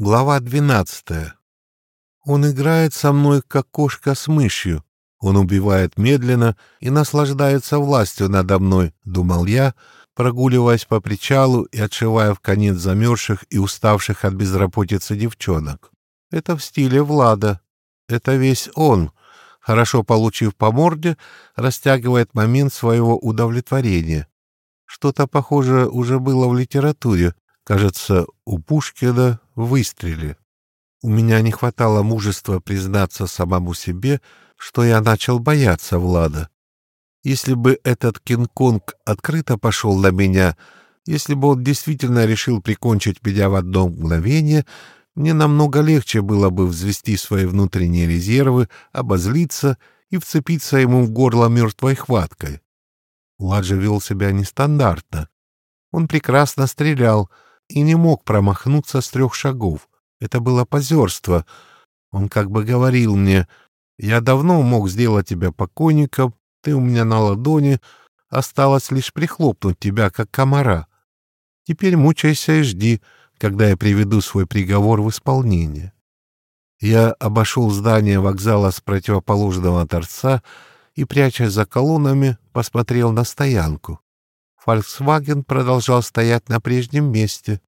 Глава двенадцатая. Он играет со мной, как кошка с мышью. Он убивает медленно и наслаждается властью надо мной, думал я, прогуливаясь по причалу и отшивая в конец замерзших и уставших от безработицы девчонок. Это в стиле Влада. Это весь он, хорошо получив по морде, растягивает момент своего удовлетворения. Что-то похожее уже было в литературе, кажется, у Пушкина выстреле. У меня не хватало мужества признаться самому себе, что я начал бояться Влада. Если бы этот Кинг-Конг открыто пошел на меня, если бы он действительно решил прикончить меня в одно мгновение, мне намного легче было бы взвести свои внутренние резервы, обозлиться и вцепиться ему в горло мертвой хваткой. Влад же вел себя нестандартно. Он прекрасно стрелял, и не мог промахнуться с трех шагов. Это было позерство. Он как бы говорил мне, «Я давно мог сделать тебя покойником, ты у меня на ладони, осталось лишь прихлопнуть тебя, как комара. Теперь мучайся и жди, когда я приведу свой приговор в исполнение». Я обошел здание вокзала с противоположного торца и, прячась за колоннами, посмотрел на стоянку. Фольксваген продолжал стоять на прежнем месте.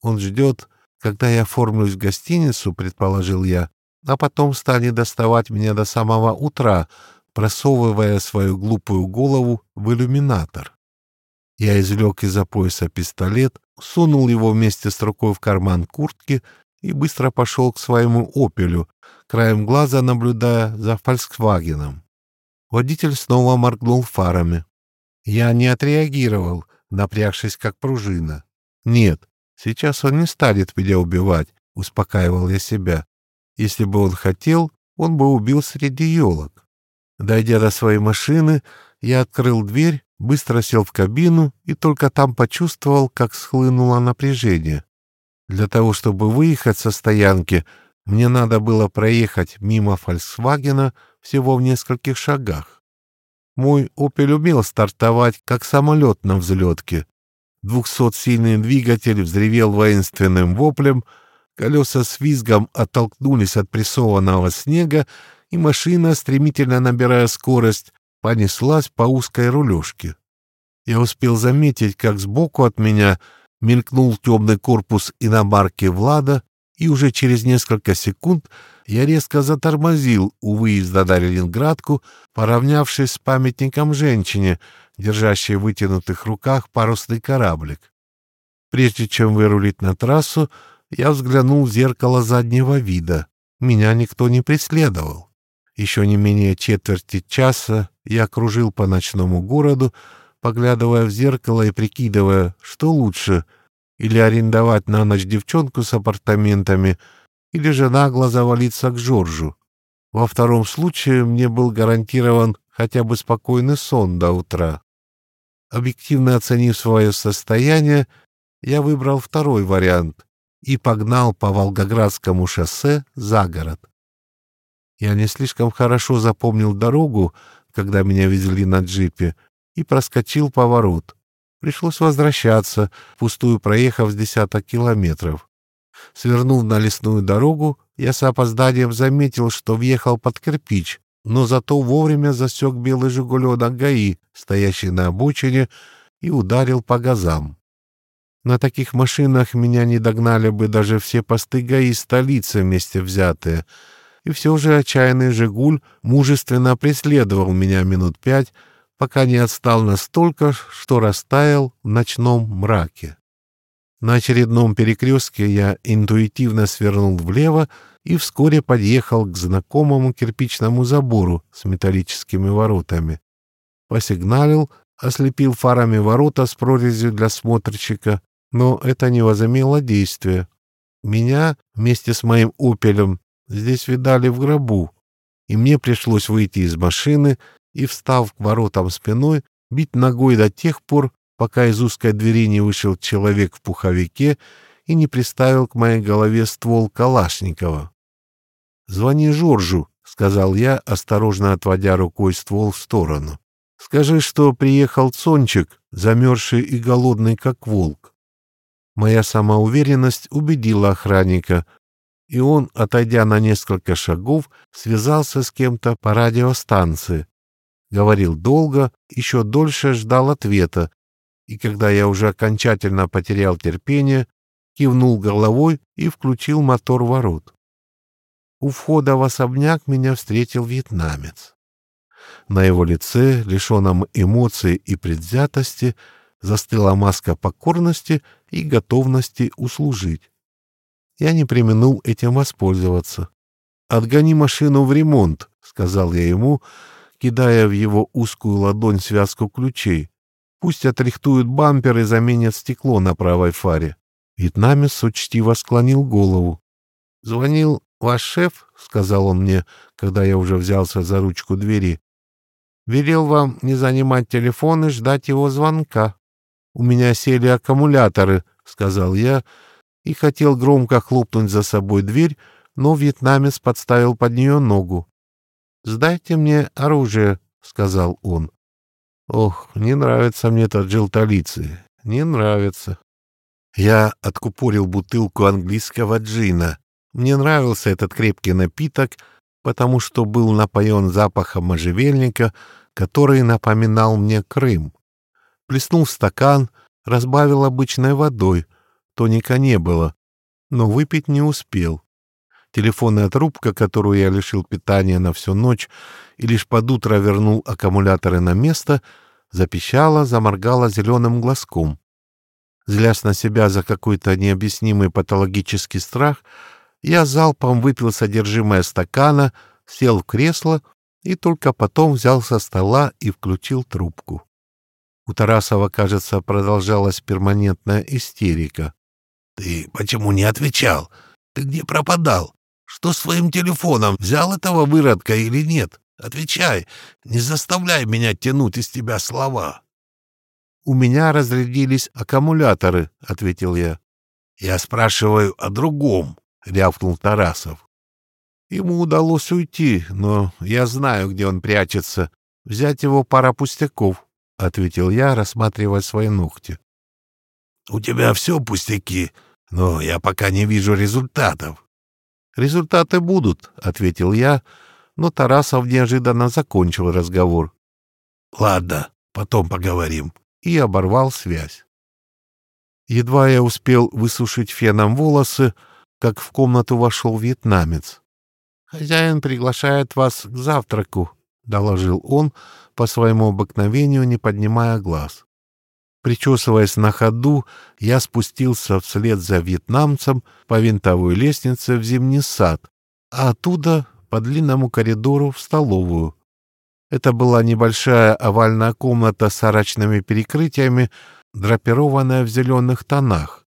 Он ждет, когда я оформлюсь в гостиницу, предположил я, а потом станет доставать меня до самого утра, просовывая свою глупую голову в иллюминатор. Я извлек из-за пояса пистолет, сунул его вместе с рукой в карман куртки и быстро пошел к своему «Опелю», краем глаза наблюдая за «Фольксвагеном». Водитель снова моргнул фарами. Я не отреагировал, напрягшись как пружина. Нет, сейчас он не станет меня убивать, успокаивал я себя. Если бы он хотел, он бы убил среди елок. Дойдя до своей машины, я открыл дверь, быстро сел в кабину и только там почувствовал, как схлынуло напряжение. Для того, чтобы выехать со стоянки, мне надо было проехать мимо «Фольксвагена» всего в нескольких шагах. Мой «Опель» умел стартовать, как самолет на взлетке. Двухсотсильный двигатель взревел воинственным воплем, колеса с визгом оттолкнулись от прессованного снега, и машина, стремительно набирая скорость, понеслась по узкой рулежке. Я успел заметить, как сбоку от меня мелькнул темный корпус иномарки Влада, и уже через несколько секунд я резко затормозил у выезда на Ленинградку, поравнявшись с памятником женщине, держащей в вытянутых руках парусный кораблик. Прежде чем вырулить на трассу, я взглянул в зеркало заднего вида. Меня никто не преследовал. Еще не менее четверти часа я кружил по ночному городу, поглядывая в зеркало и прикидывая, что лучше — или арендовать на ночь девчонку с апартаментами — или же нагло завалиться к Жоржу. Во втором случае мне был гарантирован хотя бы спокойный сон до утра. Объективно оценив свое состояние, я выбрал второй вариант и погнал по Волгоградскому шоссе за город. Я не слишком хорошо запомнил дорогу, когда меня везли на джипе, и проскочил поворот. Пришлось возвращаться, пустую проехав с десяток километров. Свернув на лесную дорогу, я с опозданием заметил, что въехал под кирпич, но зато вовремя засек белый «Жигуленок» ГАИ, стоящий на обочине, и ударил по газам. На таких машинах меня не догнали бы даже все посты ГАИ столицы вместе взятые. И все же отчаянный «Жигуль» мужественно преследовал меня минут пять, пока не отстал настолько, что растаял в ночном мраке. На очередном перекрестке я интуитивно свернул влево и вскоре подъехал к знакомому кирпичному забору с металлическими воротами. Посигналил, ослепил фарами ворота с прорезью для смотрщика, но это не возымело действия. Меня вместе с моим «Опелем» здесь видали в гробу, и мне пришлось выйти из машины и, встав к воротам спиной, бить ногой до тех пор, пока из узкой двери не вышел человек в пуховике и не приставил к моей голове ствол Калашникова. «Звони Жоржу», — сказал я, осторожно отводя рукой ствол в сторону. «Скажи, что приехал Цончик, замерзший и голодный, как волк». Моя самоуверенность убедила охранника, и он, отойдя на несколько шагов, связался с кем-то по радиостанции. Говорил долго, еще дольше ждал ответа, и когда я уже окончательно потерял терпение, кивнул головой и включил мотор ворот. У входа в особняк меня встретил вьетнамец. На его лице, лишенном эмоций и предвзятости, застыла маска покорности и готовности услужить. Я не применул этим воспользоваться. «Отгони машину в ремонт», — сказал я ему, кидая в его узкую ладонь связку ключей. «Пусть отрихтуют бампер и заменят стекло на правой фаре». Вьетнамец учтиво склонил голову. «Звонил ваш шеф», — сказал он мне, когда я уже взялся за ручку двери. «Велел вам не занимать телефон и ждать его звонка». «У меня сели аккумуляторы», — сказал я, и хотел громко хлопнуть за собой дверь, но вьетнамец подставил под нее ногу. «Сдайте мне оружие», — сказал он. «Ох, не нравится мне этот желтолицый, не нравится». Я откупорил бутылку английского джина. Мне нравился этот крепкий напиток, потому что был напоен запахом можжевельника, который напоминал мне Крым. Плеснул стакан, разбавил обычной водой. Тоника не было, но выпить не успел. Телефонная трубка, которую я лишил питания на всю ночь и лишь под утро вернул аккумуляторы на место, запищала, заморгала зеленым глазком. Злясь на себя за какой-то необъяснимый патологический страх, я залпом выпил содержимое стакана, сел в кресло и только потом взял со стола и включил трубку. У Тарасова, кажется, продолжалась перманентная истерика. «Ты почему не отвечал? Ты где пропадал? Что с твоим телефоном? Взял этого выродка или нет? Отвечай, не заставляй меня тянуть из тебя слова». «У меня разрядились аккумуляторы», — ответил я. «Я спрашиваю о другом», — рявкнул Тарасов. Ему удалось уйти, но я знаю, где он прячется. Взять его пара пустяков. — ответил я, рассматривая свои ногти. — У тебя все пустяки, но я пока не вижу результатов. — Результаты будут, — ответил я, но Тарасов неожиданно закончил разговор. — Ладно, потом поговорим. И оборвал связь. Едва я успел высушить феном волосы, как в комнату вошел вьетнамец. «Хозяин приглашает вас к завтраку», — доложил он, по своему обыкновению не поднимая глаз. Причесываясь на ходу, я спустился вслед за вьетнамцем по винтовой лестнице в зимний сад, а оттуда по длинному коридору в столовую. Это была небольшая овальная комната с арочными перекрытиями, драпированная в зеленых тонах.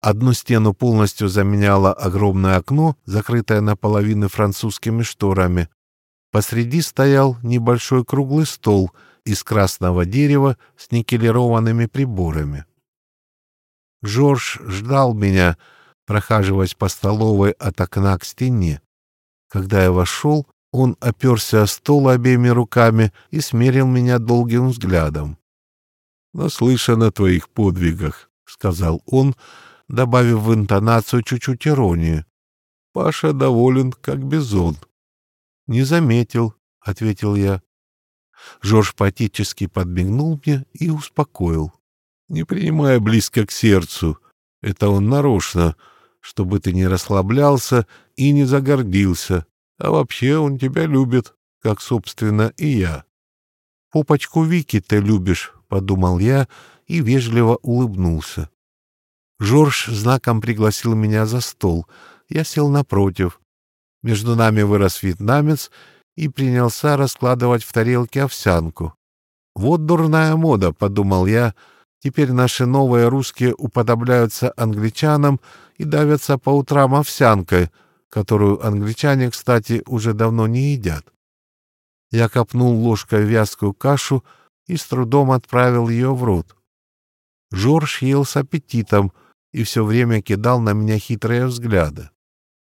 Одну стену полностью заменяло огромное окно, закрытое наполовину французскими шторами, Посреди стоял небольшой круглый стол из красного дерева с никелированными приборами. Жорж ждал меня, прохаживаясь по столовой от окна к стене. Когда я вошел, он оперся о стол обеими руками и смерил меня долгим взглядом. «Наслышан о твоих подвигах», — сказал он, добавив в интонацию чуть-чуть иронии. «Паша доволен, как бизон». «Не заметил», — ответил я. Жорж патически подмигнул мне и успокоил. «Не принимая близко к сердцу. Это он нарочно, чтобы ты не расслаблялся и не загордился. А вообще он тебя любит, как, собственно, и я». «Попочку Вики ты любишь», — подумал я и вежливо улыбнулся. Жорж знаком пригласил меня за стол. Я сел напротив. Между нами вырос вьетнамец и принялся раскладывать в тарелке овсянку. «Вот дурная мода», — подумал я. «Теперь наши новые русские уподобляются англичанам и давятся по утрам овсянкой, которую англичане, кстати, уже давно не едят». Я копнул ложкой вязкую кашу и с трудом отправил ее в рот. Жорж ел с аппетитом и все время кидал на меня хитрые взгляды.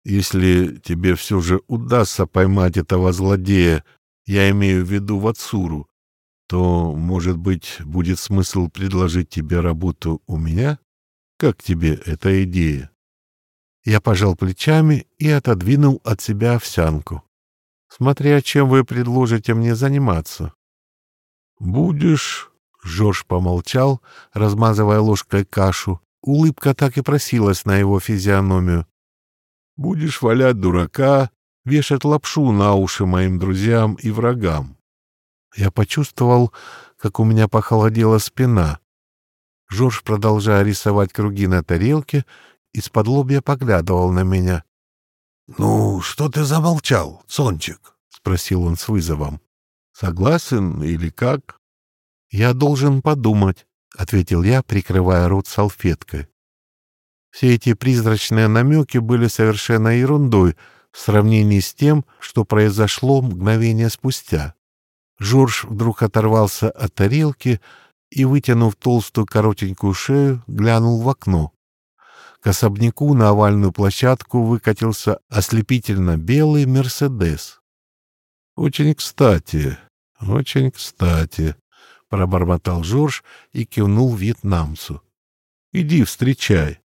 Если тебе все же удастся поймать этого злодея, я имею в виду Вацуру, то, может быть, будет смысл предложить тебе работу у меня? Как тебе эта идея? Я пожал плечами и отодвинул от себя овсянку. Смотря чем вы предложите мне заниматься. Будешь... Жорж помолчал, размазывая ложкой кашу. Улыбка так и просилась на его физиономию. Будешь валять дурака, вешать лапшу на уши моим друзьям и врагам. Я почувствовал, как у меня похолодела спина. Жорж, продолжая рисовать круги на тарелке, из-под лобья поглядывал на меня. — Ну, что ты замолчал, Сончик? — спросил он с вызовом. — Согласен или как? — Я должен подумать, — ответил я, прикрывая рот салфеткой. Все эти призрачные намеки были совершенно ерундой в сравнении с тем, что произошло мгновение спустя. Жорж вдруг оторвался от тарелки и, вытянув толстую коротенькую шею, глянул в окно. К особняку на овальную площадку выкатился ослепительно белый «Мерседес». «Очень кстати, очень кстати», — пробормотал Жорж и кивнул вьетнамцу. «Иди встречай».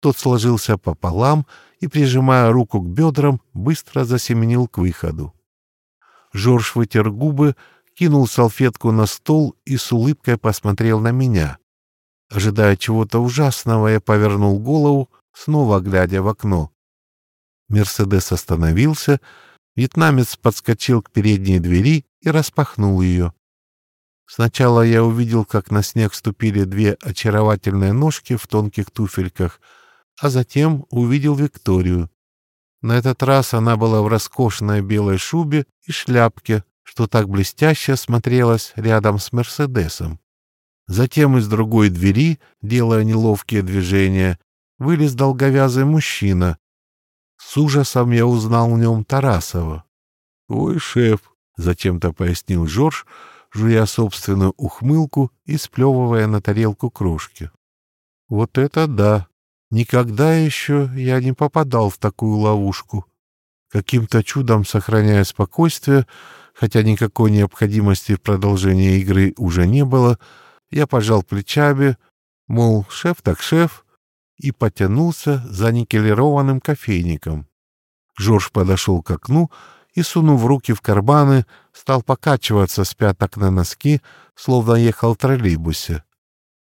Тот сложился пополам и, прижимая руку к бедрам, быстро засеменил к выходу. Жорж вытер губы, кинул салфетку на стол и с улыбкой посмотрел на меня. Ожидая чего-то ужасного, я повернул голову, снова глядя в окно. Мерседес остановился, вьетнамец подскочил к передней двери и распахнул ее. Сначала я увидел, как на снег ступили две очаровательные ножки в тонких туфельках, а затем увидел Викторию. На этот раз она была в роскошной белой шубе и шляпке, что так блестяще смотрелось рядом с Мерседесом. Затем из другой двери, делая неловкие движения, вылез долговязый мужчина. С ужасом я узнал в нем Тарасова. «Ой, шеф!» — зачем-то пояснил Жорж, жуя собственную ухмылку и сплевывая на тарелку крошки. «Вот это да! Никогда еще я не попадал в такую ловушку. Каким-то чудом сохраняя спокойствие, хотя никакой необходимости в продолжении игры уже не было, я пожал плечами, мол, шеф так шеф, и потянулся за никелированным кофейником. Жорж подошел к окну и, сунув руки в карманы, стал покачиваться с пяток на носки, словно ехал в троллейбусе.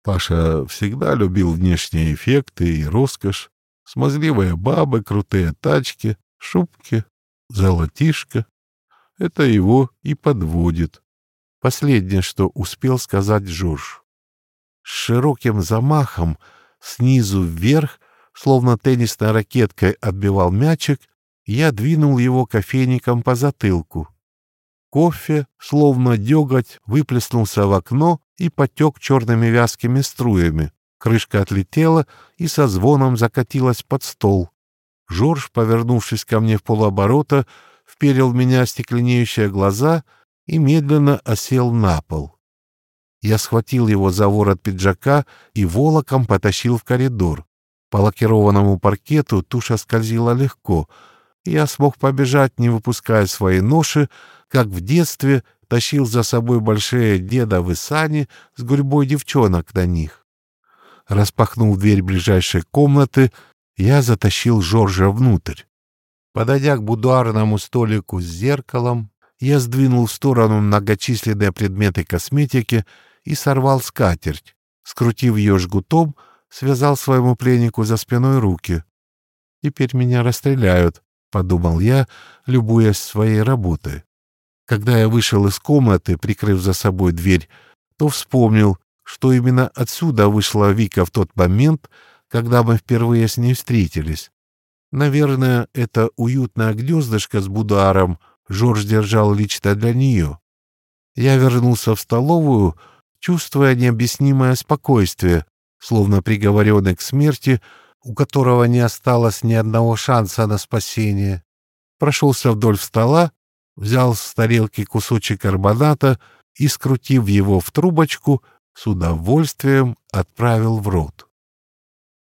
Паша всегда любил внешние эффекты и роскошь. Смазливые бабы, крутые тачки, шубки, золотишко. Это его и подводит. Последнее, что успел сказать Жорж. С широким замахом, снизу вверх, словно теннисной ракеткой отбивал мячик, я двинул его кофейником по затылку. Кофе, словно деготь, выплеснулся в окно и потек черными вязкими струями. Крышка отлетела и со звоном закатилась под стол. Жорж, повернувшись ко мне в полуоборота, вперил в меня стекленеющие глаза и медленно осел на пол. Я схватил его за ворот пиджака и волоком потащил в коридор. По лакированному паркету туша скользила легко. Я смог побежать, не выпуская свои ноши, как в детстве тащил за собой большие дедовы сани с гурьбой девчонок на них. Распахнув дверь ближайшей комнаты, я затащил Жоржа внутрь. Подойдя к будуарному столику с зеркалом, я сдвинул в сторону многочисленные предметы косметики и сорвал скатерть. Скрутив ее жгутом, связал своему пленнику за спиной руки. «Теперь меня расстреляют», — подумал я, любуясь своей работой. Когда я вышел из комнаты, прикрыв за собой дверь, то вспомнил, что именно отсюда вышла Вика в тот момент, когда мы впервые с ней встретились. Наверное, это уютное гнездышко с бударом Жорж держал лично для нее. Я вернулся в столовую, чувствуя необъяснимое спокойствие, словно приговоренный к смерти, у которого не осталось ни одного шанса на спасение. Прошелся вдоль стола взял с тарелки кусочек карбоната и, скрутив его в трубочку, с удовольствием отправил в рот.